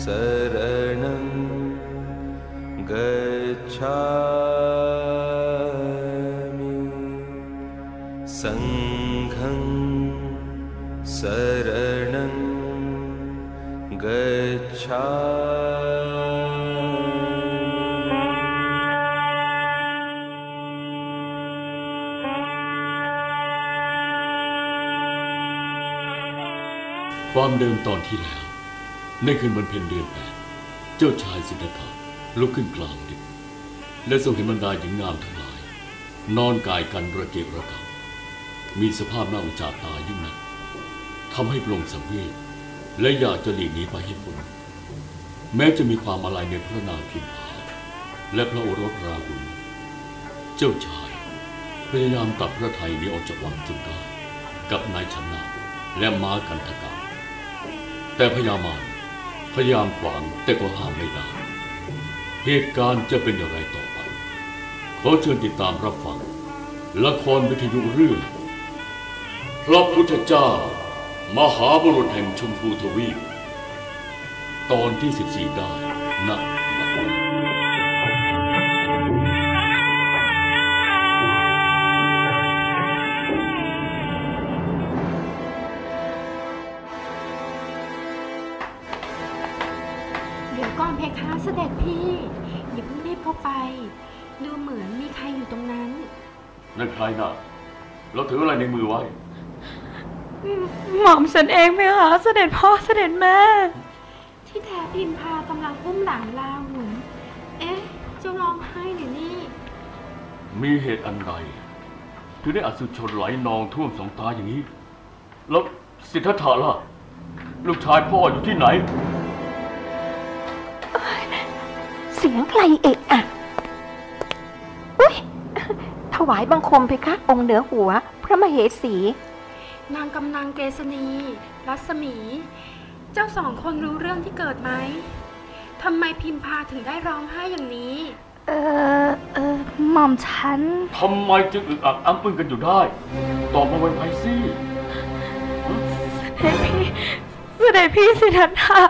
शरणं गच्छामि เดิมตอนที่แล้ว ในคืนวันเพ็ญเดือนแปดเจ้าชายสิทธัตถะลุกขึ้นกลางดึก และทรงเห็นบรรดาหญิงงามทั้งหลาย นอนกายกันระเกะระกำมีสภาพน่าอุจจาตายิ่งนักทำให้ปรงสังเวชและอยากจะหลีกหนีไปให้พ้นแม้จะมีความอะไรในพระนางพิมพาและพระโอรสราหุลเจ้าชายพยายามตัดพระไทยนี้ออกจากวังจนได้กับนายชนะและม้ากันทกา แต่พญามารพยายามขวางแต่ก็ห้ามไม่ได้เหตุการณ์จะเป็นอย่างไรต่อไป ขอเชิญติดตามรับฟัง ละครวิทยุเรื่อง พระพุทธเจ้า มหาบุรุษแห่งชมพูทวีป ตอนที่ 14 ได้ณบัดนี้เคะเสด็จพี่อย่าเพิ่งรีบเข้าไป ดูเหมือนมีใครอยู่ตรงนั้น นั่นใครน่ะ เราถืออะไรในมือไว้ หม่อมฉันเองไหมคะเสด็จพ่อเสด็จแม่ ที่แท้พิมพากำลังอุ้มหลานลาหุนเอ๊ะเจ้าร้องไห้หรือนี่ มีเหตุอันใดถึงได้อสุชนไหลนองท่วมสองตาอย่างนี้ แล้วสิทธัตถะล่ะ ลูกชายพ่ออยู่ที่ไหน สียงใครเอะอะอุ้ยถวายบังคมเพคะ องค์เหนือหัว พระมเหสี นางกำนังเกษณี รัศมี เจ้าสองคนรู้เรื่องที่เกิดไหมทำไมพิมพาถึงได้ร้องไห้อย่างนี้ เออเออหม่อมฉัน ทำไมจึงอึกอักอ้ำอึ้งกันอยู่ได้ ตอบมาไวๆสิ เสด็จพี่เสด็จพี่สิทธัตถะ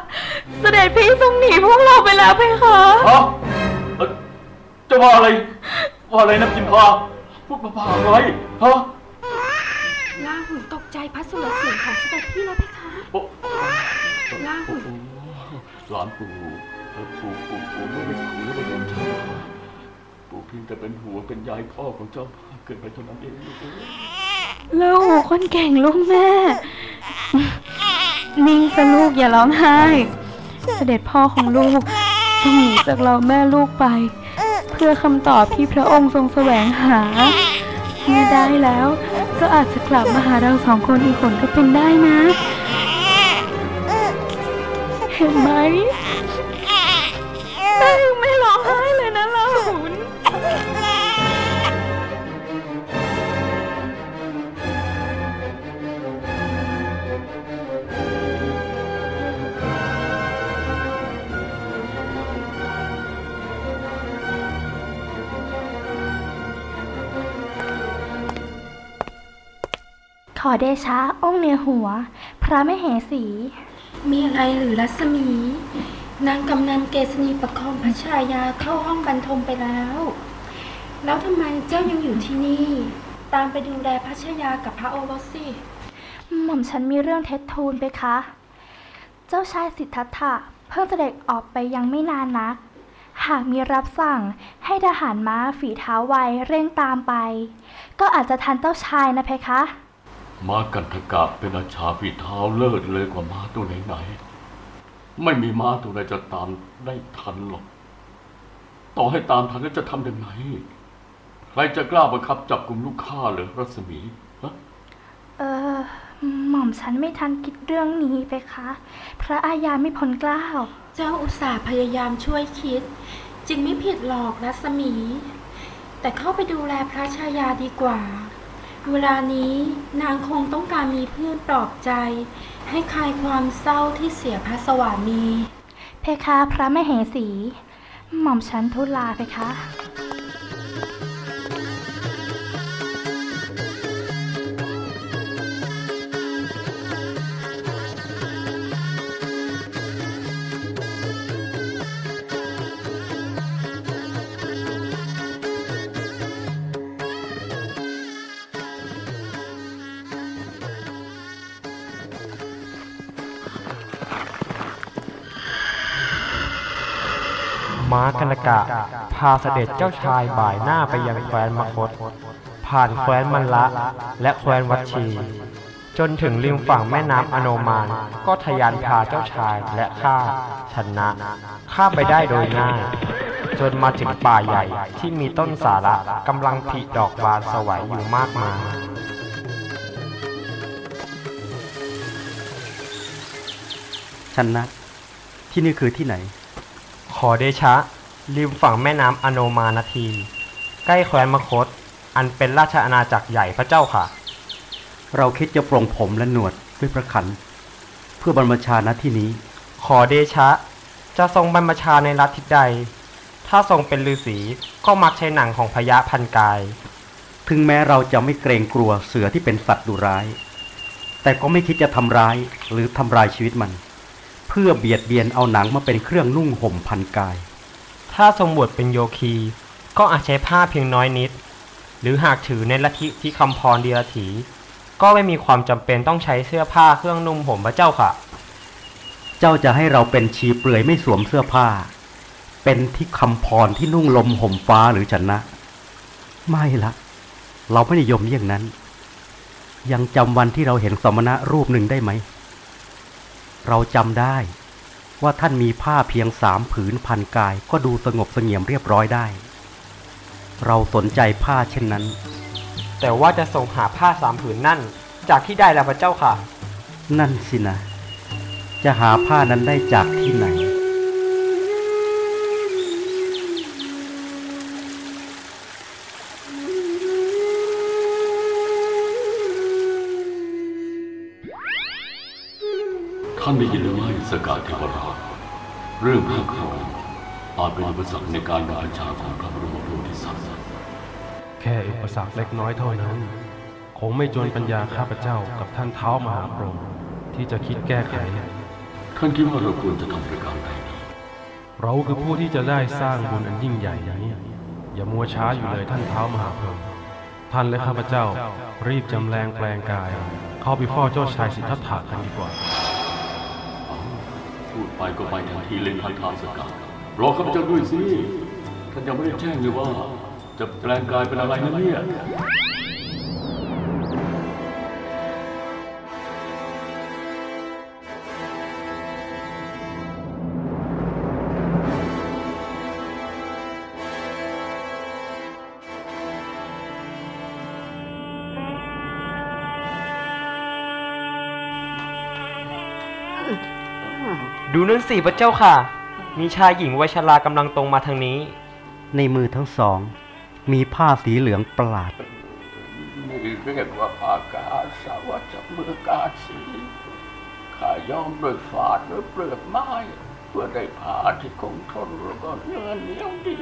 เสด็จพี่ทรงหนีพวกเราไปแล้วเพคะ ฮะเอ่อจะว่าอะไรว่าอะไรนะพิมพาพูดมาผ่าอะไรฮะลาหุนตกใจพระสุรเสียงของเสด็จพี่แล้วเพคะ โอ้ลาหุนหลานปู่เอ่อปู่ปู่ปู่ไม่ได้ขู่ไม่ได้โดนใช่ปู่เพียงแต่เป็นหัวเป็นยายพ่อของเจ้าเกิดไปเท่านั้นเองลูกเอ้ยแล้วหูคนเก่งลูกแม่ นิ่งซะลูกอย่าร้องไห้ เสด็จพ่อของลูกทรงหนีจากเราแม่ลูกไป เพื่อคำตอบที่พระองค์ทรงแสวงหาไม่ได้แล้ว ก็อาจจะกลับมาหาเราสองคนอีกคนก็เป็นได้นะ เห็นไหม ขอเดชะองค์เหนือหัว พระมเหสี มีอะไรหรือรัศมี นางกำนันเกษณีประคองพระชายาเข้าห้องบรรทมไปแล้ว แล้วทำไมเจ้ายังอยู่ที่นี่ ตามไปดูแลพระชายากับพระโอรสสิหม่อมฉันมีเรื่องเท็จทูลไปคะ เจ้าชายสิทธัตถะเพิ่งเสด็จออกไปยังไม่นานนัก หากมีรับสั่งให้ทหารม้าฝีเท้าไวเร่งตามไป ก็อาจจะทันเจ้าชายนะเพคะ ม้ากันทกะเป็นอาชาฝีเท้าเลิศเลยกว่าม้าตัวไหนๆไม่มีม้าตัวใดจะตามได้ทันหรอก ต่อให้ตามทันแล้วจะทำยังไงใครจะกล้าบังคับจับกลุ่มลูกข้าเหรอรัศมีฮะเออหม่อมฉันไม่ทันคิดเรื่องนี้ไปคะ พระอาญาไม่พ้นเกล้าวเจ้าอุตส่าห์พยายามช่วยคิด จึงไม่ผิดหรอกรัศมี แต่เข้าไปดูแลพระชายาดีกว่า เวลานี้นางคงต้องการมีเพื่อนปลอบใจ ให้คลายความเศร้าที่เสียพระสวามี เพคะพระมเหสี หม่อมฉันทุลาเพคะ ม้ากันกะ พาเสด็จเจ้าชายบ่ายหน้าไปยังแคว้นมคต ผ่านแคว้นมันละ และแคว้นวัดชี จนถึงริมฝั่งแม่น้ำอโนมาน ก็ทะยานพาเจ้าชายและข้าชนะข้ามไปได้โดยง่ายจนมาถึงป่าใหญ่ที่มีต้นสาระกำลังผลิดอกบานสวยอยู่มากมายชันนะ ที่นี่คือที่ไหน ขอเดชะ ริมฝั่งแม่น้ำอโนมานาที ใกล้แคว้นมคต อันเป็นราชอาณาจักรใหญ่พระเจ้าค่ะ เราคิดจะปรงผมและหนวดด้วยพระขัน เพื่อบรรพชาณที่นี้ ขอเดชะ จะทรงบรรพชาในรัฐทิศใด ถ้าทรงเป็นฤาษีก็มักใช้หนังของพญาพันกาย ถึงแม้เราจะไม่เกรงกลัวเสือที่เป็นสัตว์ดุร้าย แต่ก็ไม่คิดจะทำร้ายหรือทำลายชีวิตมัน เพื่อเบียดเบียนเอาหนังมาเป็นเครื่องนุ่งห่มพันกาย ถ้าทรงบวชเป็นโยคี ก็อาจใช้ผ้าเพียงน้อยนิด หรือหากถือในลัทธิที่คำพรเดียรถี ก็ไม่มีความจำเป็นต้องใช้เสื้อผ้าเครื่องนุ่งห่มพระเจ้าค่ะ เจ้าจะให้เราเป็นชีเปลือยไม่สวมเสื้อผ้า เป็นที่คำพรที่นุ่งลมห่มฟ้าหรือชนะ ไม่ละเราไม่นิยมเยี่ยงนั้น ยังจำวันที่เราเห็นสมณะรูปหนึ่งได้ไหม เราจำได้ ว่าท่านมีผ้าเพียงสามผืนพันกายก็ดูสงบเสงี่ยมเรียบร้อยได้ เราสนใจผ้าเช่นนั้น แต่ว่าจะทรงหาผ้าสามผืนนั่น จากที่ใดล่ะพระเจ้าค่ะ นั่นสินะ จะหาผ้านั้นได้จากที่ไหนท่านได้ยินหรือไม่ สกาเทวราชเรื่องภาคโขนอาจเป็นอุปสรรคในการบังคับชาของพระบรมโพธิสัตว์แค่อุปสรรคเล็กน้อยเท่านั้น คงไม่จนปัญญาข้าพเจ้ากับท่านเท้ามหาพรหมที่จะคิดแก้ไข ท่านคิดว่าเราควรจะทำประการใดดีเราคือผู้ที่จะได้สร้างบุญอันยิ่งใหญ่นี้ อย่ามัวช้าอยู่เลยท่านเท้ามหาพรหมท่านและข้าพเจ้ารีบจำแรงแปลงกาย เข้าไปเฝ้าเจ้าชายสิทธัตถะกันดีกว่า พูดไปก็ไปทันทีเลยท่านทางสกัดรอข้าพเจ้าด้วยสิท่านยังไม่ได้แจ้งเลยว่า จะแปลงกายเป็นอะไรนะเนี่ย ดูนั่นสิพระเจ้าค่ะ มีชายหญิงวัยชรากำลังตรงมาทางนี้ ในมือทั้งสอง มีผ้าสีเหลืองประหลาด นี่เรียกว่าภากาสาวัจมือกาสีข้าย้อมด้วยฝาดด้วยเปลือกไม้ เพื่อได้ผ้าที่คงทนแล้วก็เนื้อเหนียวดี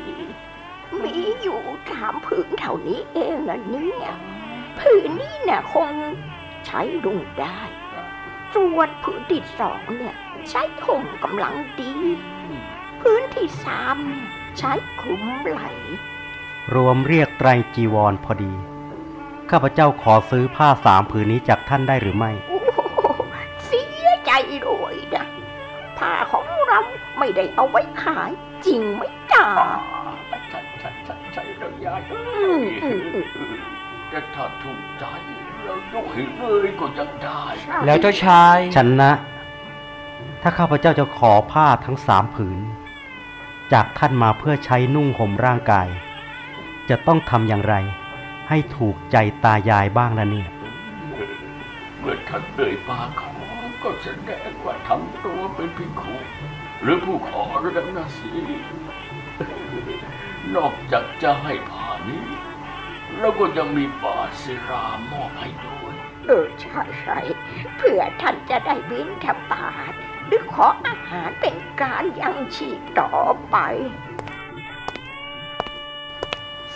มีอยู่สามผืนเท่านี้เองนะเนี่ยผืนนี้เนี่ยคงใช้ดุงได้ส่วนผืนที่สองเนี่ย ใช้ห่มกำลังดี พื้นที่สามใช้คลุมไหล รวมเรียกไตรจีวรพอดี ข้าพเจ้าขอซื้อผ้าสามผืนนี้จากท่านได้หรือไม่โอ้โหเสียใจด้วยนะผ้าของเราไม่ได้เอาไว้ขาย จริงไหมจ๊ะใช่ใช่ใช่ใช่เรายายอืมอืมอืมแต่ถ้าถูกใจเรายกให้เลยก็ยังได้ แล้วเจ้าชายฉันนะ ถ้าข้าพเจ้าจะขอผ้าทั้งสามผืน จากท่านมาเพื่อใช้นุ่งห่มร่างกาย จะต้องทำอย่างไร ให้ถูกใจตายายบ้างละเนี่ยท่านเอ่ยปากขอก็แสดงว่าทำตัวเป็นพิคุหรือผู้ขอแล้วนะสินอกจากจะให้ผ่านี้ แล้วก็ยังมีบาศิรามอบให้ด้วย เออใช่ใช่เพื่อท่านจะได้บินทบาท หรือขออาหารเป็นการยังชีพต่อไป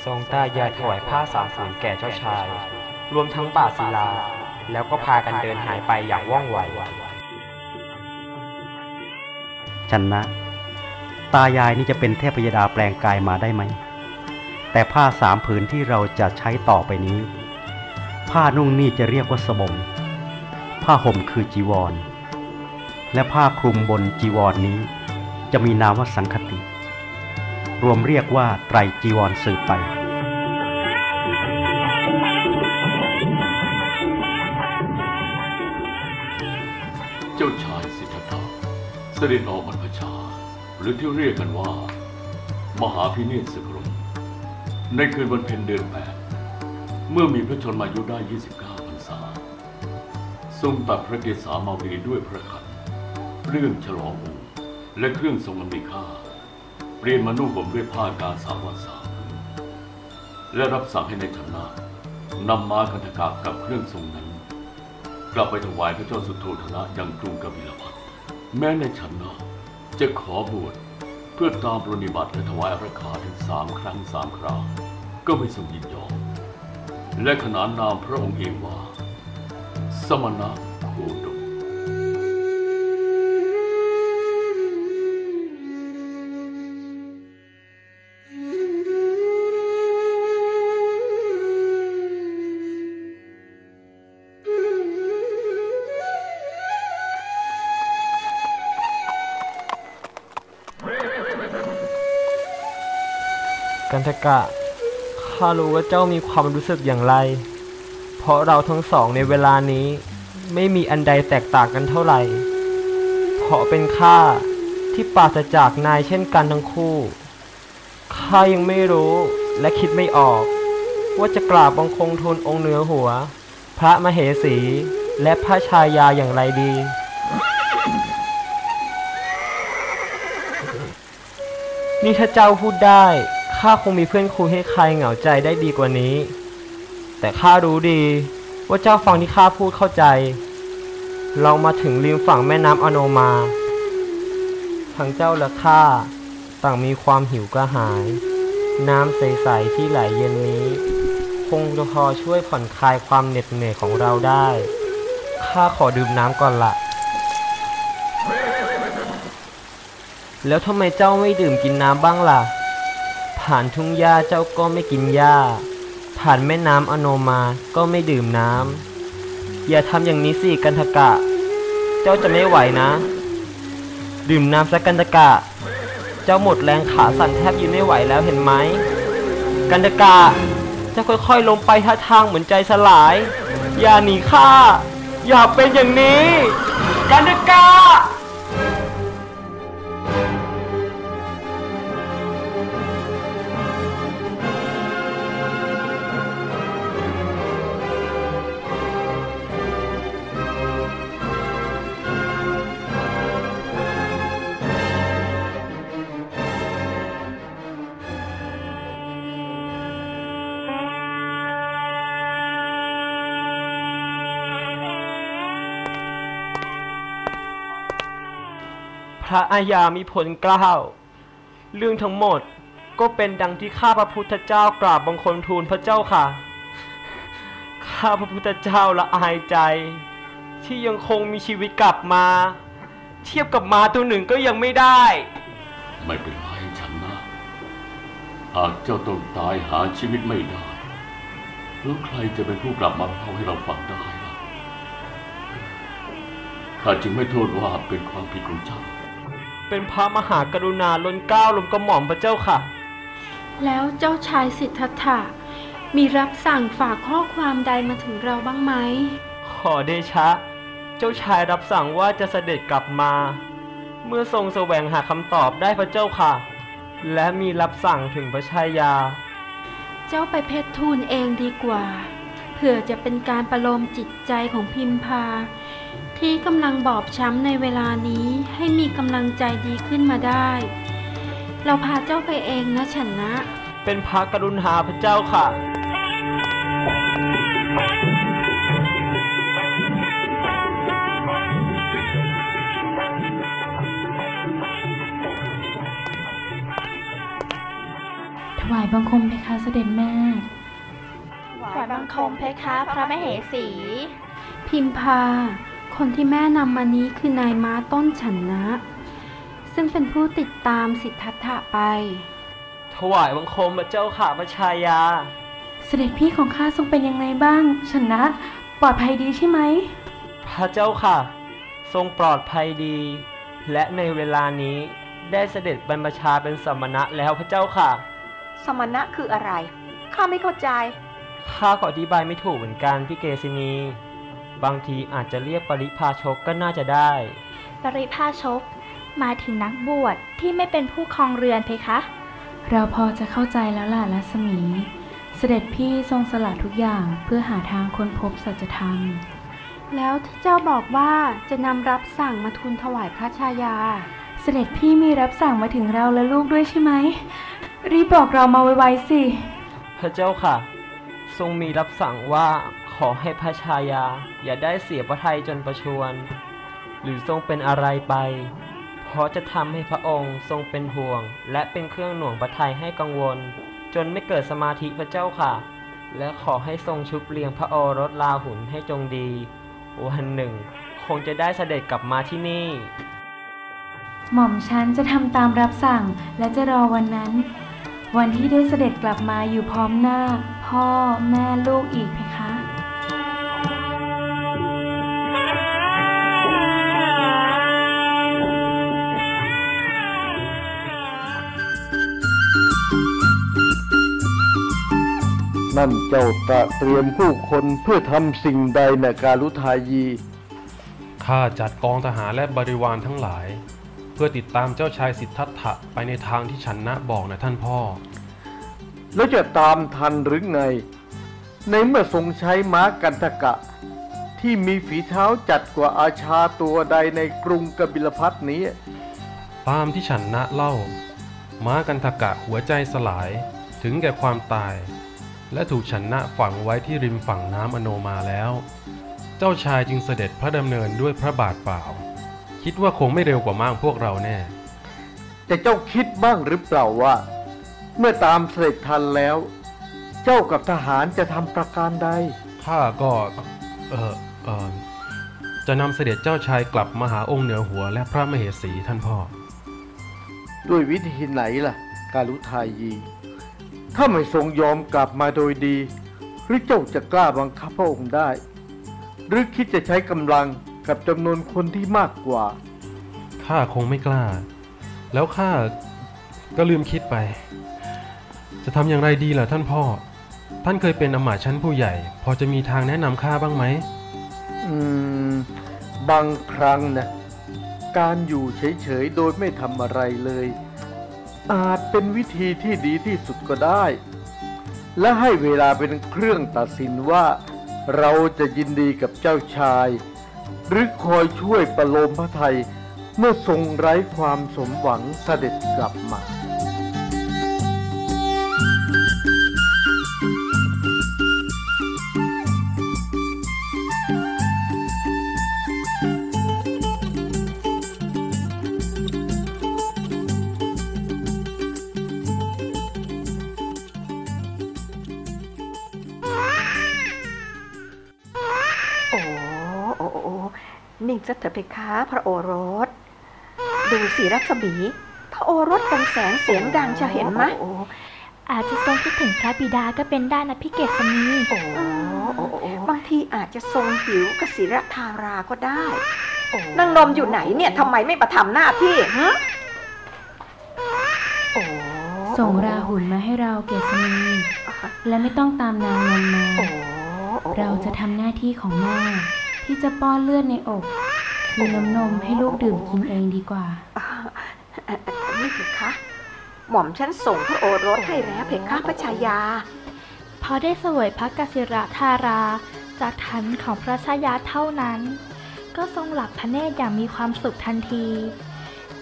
ทรงตายายถวายผ้าสามผืนแก่เจ้าชาย รวมทั้งบาทศิลา แล้วก็พากันเดินหายไปอย่างว่องไวจันนะ ตายายนี่จะเป็นเทพยดาแปลงกายมาได้ไหม แต่ผ้าสามผืนที่เราจะใช้ต่อไปนี้ ผ้านุ่งนี่จะเรียกว่าสบง ผ้าห่มคือจีวร และผ้าคลุมบนจีวรนนี้ จะมีนามว่าสังคติ รวมเรียกว่าไตรจีวรสืบไป เจ้าชายสิทธัตถะเสด็จออกบรรพชา หรือที่เรียกกันว่า มหาพิเนศกรมในคืนวันเพ็ญเดือนแปดเมื่อมีพระชนมายุได้ 29พรรษา ทรงตัดพระเกศามาวีด้วยพระขัน รื่องฉลององค์และเครื่องทรงอำนวยค่าเปลี่ยนมานุ่งห่มด้วยผ้ากาสาวาสาและรับสั่งให้ในชนะนำม้าคันธกากับเครื่องทรงนั้น กลับไปถวายพระเจ้าสุโธธนะยังกรุงกบิลพัทแม้ในฉันนะจะขอบวชเพื่อตามปรนิบัติและถวายพระคาถึงสามครั้งสามครา ก็ไม่ทรงยินยอมและขนานนามพระองค์เองว่า สมณะ ทกะ ข้ารู้ว่าเจ้ามีความรู้สึกอย่างไร เพราะเราทั้งสองในเวลานี้ ไม่มีอันใดแตกต่างกันเท่าไหร่ เพราะเป็นข้าที่ปราศจากนายเช่นกันทั้งคู่ ข้ายังไม่รู้และคิดไม่ออก ว่าจะกราบบังคงทูลองค์เหนือหัว พระมเหสีและพระชายาอย่างไรดี นี่ถ้าเจ้าพูดได้ ข้าคงมีเพื่อนคุยให้ใครเหงาใจได้ดีกว่านี้ แต่ข้ารู้ดีว่าเจ้าฟังที่ข้าพูดเข้าใจ เรามาถึงริมฝั่งแม่น้ำอโนมา ทั้งเจ้าและข้าต่างมีความหิวกระหาย น้ำใสๆที่ไหลเย็นนี้ คงจะพอช่วยผ่อนคลายความเหน็ดเหนื่อยของเราได้ ข้าขอดื่มน้ำก่อนละ แล้วทำไมเจ้าไม่ดื่มกินน้ำบ้างล่ะ ผ่านทุ่งหญ้าเจ้าก็ไม่กินหญ้า ผ่านแม่น้ำอโนมาก็ไม่ดื่มน้ำอย่าทำอย่างนี้สิกันทกะ เจ้าจะไม่ไหวนะ ดื่มน้ำสักกันทกะ เจ้าหมดแรงขาสั่นแทบยืนไม่ไหวแล้วเห็นไหม กันทกะเจ้าค่อยๆลงไปท่าทางเหมือนใจสลาย อย่าหนีข้าอย่าเป็นอย่างนี้ กันทกะ ระอาญามีผลกล้าว เรื่องทั้งหมดก็เป็นดังที่ข้าพระพุทธเจ้ากราบบังคมทูลพระเจ้าค่ะ ข้าพระพุทธเจ้าละอายใจ ที่ยังคงมีชีวิตกลับมา เทียบกับมาตัวหนึ่งก็ยังไม่ได้ ไม่เป็นไรฉันนะหากเจ้าต้องตายหาชีวิตไม่ได้ แล้วใครจะเป็นผู้กลับมาเล่าให้เราฟังได้ล่ะข้าจึงไม่โทษว่าเป็นความผิดของเจ้า เป็นพระมหากรุณาล้นเกล้าล้นกระหม่อมพระเจ้าค่ะ แล้วเจ้าชายสิทธัตถะมีรับสั่งฝากข้อความใดมาถึงเราบ้างไหม ขอเดชะ เจ้าชายรับสั่งว่าจะเสด็จกลับมา เมื่อทรงแสวงหาคำตอบได้พระเจ้าค่ะ และมีรับสั่งถึงพระชายา เจ้าไปเพชรทูลเองดีกว่าเพื่อผื่อจะเป็นการประโลมจิตใจของพิมพา ที่กำลังบอบช้ำในเวลานี้ให้มีกำลังใจดีขึ้นมาได้ เราพาเจ้าไปเองนะฉันนะ เป็นพระกรุณาพระเจ้าค่ะ ถวายบังคมเพคะเสด็จแม่ ถวายบังคมเพคะ พระมเหสี พิมพา คนที่แม่นำมานี้คือนายม้าต้นฉันนะ ซึ่งเป็นผู้ติดตามสิทธัตถะไป ถวายบังคมพระเจ้าค่ะพระชายา เสด็จพี่ของข้าทรงเป็นยังไงบ้างชนะ ปลอดภัยดีใช่ไหม พระเจ้าค่ะ ทรงปลอดภัยดี และในเวลานี้ได้เสด็จบรรพชาเป็นสมณะแล้วพระเจ้าค่ะ สมณะคืออะไร ข้าไม่เข้าใจ ข้าก็อธิบายไม่ถูกเหมือนกันพี่เกษินี บางทีอาจจะเรียกปริพาชกก็น่าจะได้ ปริพาชก หมายถึงนักบวชที่ไม่เป็นผู้ครองเรือนเพคะ เราพอจะเข้าใจแล้วล่ะรัศมี เสด็จพี่ทรงสละทุกอย่างเพื่อหาทางค้นพบสัจธรรม แล้วที่เจ้าบอกว่าจะนำรับสั่งมาทูลถวายพระชายา เสด็จพี่มีรับสั่งมาถึงเราและลูกด้วยใช่ไหม รีบบอกเรามาไวๆสิ พระเจ้าค่ะ ทรงมีรับสั่งว่า ขอให้พระชายาอย่าได้เสียพระทัยจนประชวร หรือทรงเป็นอะไรไป เพราะจะทำให้พระองค์ทรงเป็นห่วง และเป็นเครื่องหน่วงพระทัยให้กังวล จนไม่เกิดสมาธิพระเจ้าค่ะ และขอให้ทรงชุบเลียงพระโอรสลาหุนให้จงดี วันหนึ่ง คงจะได้เสด็จกลับมาที่นี่ หม่อมฉันจะทำตามรับสั่งและจะรอวันนั้น วันที่ได้เสด็จกลับมาอยู่พร้อมหน้า พ่อแม่ลูกอีกเพคะ นั่นเจ้าตระเตรียมผู้คนเพื่อทำสิ่งใดนะการุทายี ข้าจัดกองทหารและบริวารทั้งหลาย เพื่อติดตามเจ้าชายสิทธัตถะไปในทางที่ฉันนะบอกนะท่านพ่อ แล้วจะตามทันหรือไง ในเมื่อทรงใช้ม้ากันทกะ ที่มีฝีเท้าจัดกว่าอาชาตัวใดในกรุงกบิลพัทนี้ ตามที่ฉันนะเล่า ม้ากันทกะหัวใจสลายถึงแก่ความตาย และถูกฉันนะฝังไว้ที่ริมฝั่งน้ำอโนมาแล้ว เจ้าชายจึงเสด็จพระดำเนินด้วยพระบาทเปล่า คิดว่าคงไม่เร็วกว่าม้างพวกเราแน่ แต่เจ้าคิดบ้างหรือเปล่าว่า เมื่อตามเสด็จทันแล้ว เจ้ากับทหารจะทำประการใดข้าก็เออเออจะนำเสด็จเจ้าชายกลับมาหาองค์เหนือหัวและพระมเหสีท่านพ่อ ด้วยวิธีไหนล่ะ การุทายี ถ้าไม่ทรงยอมกลับมาโดยดี หรือเจ้าจะกล้าบังคับพระองค์ได้ หรือคิดจะใช้กำลังกับจำนวนคนที่มากกว่า ข้าคงไม่กล้า แล้วข้าก็ลืมคิดไป จะทำอย่างไรดีล่ะท่านพ่อ ท่านเคยเป็นอำมาตย์ชั้นผู้ใหญ่ พอจะมีทางแนะนำข้าบ้างไหม อืม บางครั้งนะ การอยู่เฉยๆ โดยไม่ทำอะไรเลย อาจเป็นวิธีที่ดีที่สุดก็ได้ และให้เวลาเป็นเครื่องตัดสินว่า เราจะยินดีกับเจ้าชาย หรือคอยช่วยประโลมพระไทยเมื่อทรงไร้ความสมหวังเสด็จกลับมา นิ่งซะเถอะเพคะพระโอรส ดูสิรัศมี พระโอรสเป็นแสงเสียงดังจะเห็นไหมโอ้โอ้อาจจะทรงคิดถึงพระบิดาก็เป็นได้นะพี่เกศนีโอ้โอ้โอ้บางทีอาจจะทรงหิวกสิรธาราก็ได้นางนมอยู่ไหนเนี่ยทำไมไม่มาทำหน้าที่ฮะโอ้ส่งราหุลมาให้เราเกศนีและไม่ต้องตามนางนมมาโอ้โอ้เราจะทำหน้าที่ของแม่ที่จะป้อนเลือดในอก คือน้ำนมให้ลูกดื่มกินเองดีกว่าอ่าเอ่อเอ่อนี่เพคะ หม่อมฉันส่งพระโอรสให้แล้วเพคะพระชายาพ่ออได้เสวยพระกสิรธารา จากฐานของพระชายาเท่านั้น ก็ทรงหลับพระเนตรอย่างมีความสุขทันที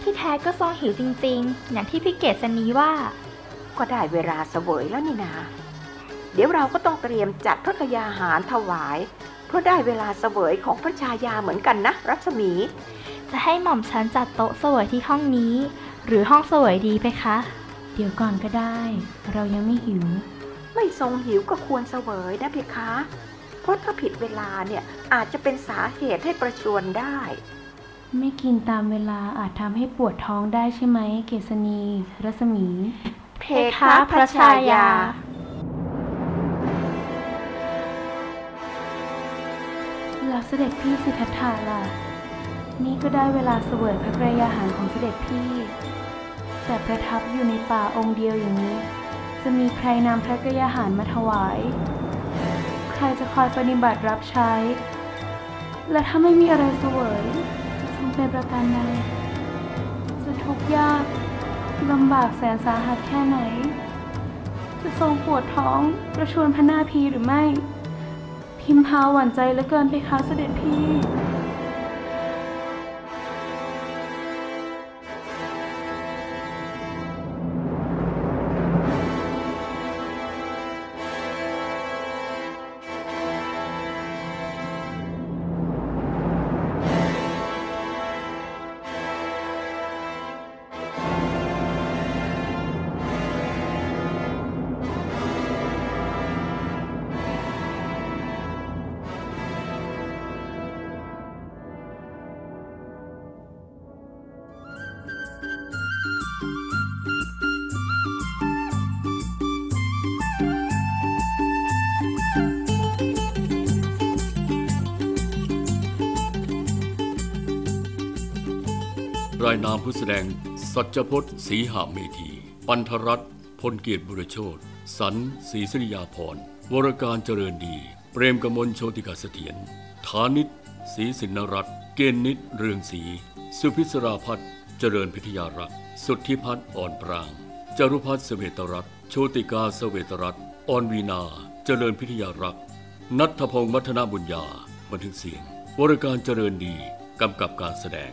ที่แท้ก็ทรงหิวจริง ๆ อย่างที่พี่เกษณีว่า ก็ได้เวลาเสวยแล้วนี่นา เดี๋ยวเราก็ต้องเตรียมจัดพระกยาหารถวาย เพราะได้เวลาเสวยของพระชายาเหมือนกันนะ รัศมี จะให้หม่อมฉันจัดโต๊ะเสวยที่ห้องนี้ หรือห้องเสวยดีไปคะ เดี๋ยวก่อนก็ได้ เรายังไม่หิว ไม่ทรงหิวก็ควรเสวยนะเพคะ เพราะถ้าผิดเวลาเนี่ยอาจจะเป็นสาเหตุให้ประชวนได้ ไม่กินตามเวลาอาจทำให้ปวดท้องได้ใช่ไหม เกษณี รัศมี เพคะพระชายา แล้วเสด็จพี่สิทธัตถะล่ะ นี่ก็ได้เวลาเสวยพระกรยาหารของเสด็จพี่ แต่ประทับอยู่ในป่าองค์เดียวอย่างนี้ จะมีใครนำพระกรยาหารมาถวาย ใครจะคอยปฏิบัติรับใช้ และถ้าไม่มีอะไรเสวยจะทรงเป็นประการใดจะทุกข์ยากลำบากแสนสาหัสแค่ไหน จะทรงปวดท้องประชวนพระนาพีหรือไม่ พิมพาหวั่นใจเหลือเกินไปคะเสด็จพี่ นามผู้แสดง สัจพจน์ศรีหาเมธี ปันธรัตน์พลเกียรติบุรโชตสันศรีสริยาพร วรการเจริญดี เปรมกมลโชติกาเสถียรฐานิตศรีสินรัตน์เกณฑ์นิตเรืองศรีสุพิศราพัฒน์เจริญพิทยารักษ์สุทธิพัฒน์อ่อนปราง จรุพัฒน์เสเวตรัตน์โชติกาเสเวตรัตน์อ่อนวีนาเจริญพิทยารักษ์นัทพงศ์มัทนาบุญญาบันทึกเสียง วรการเจริญดี กำกับการแสดง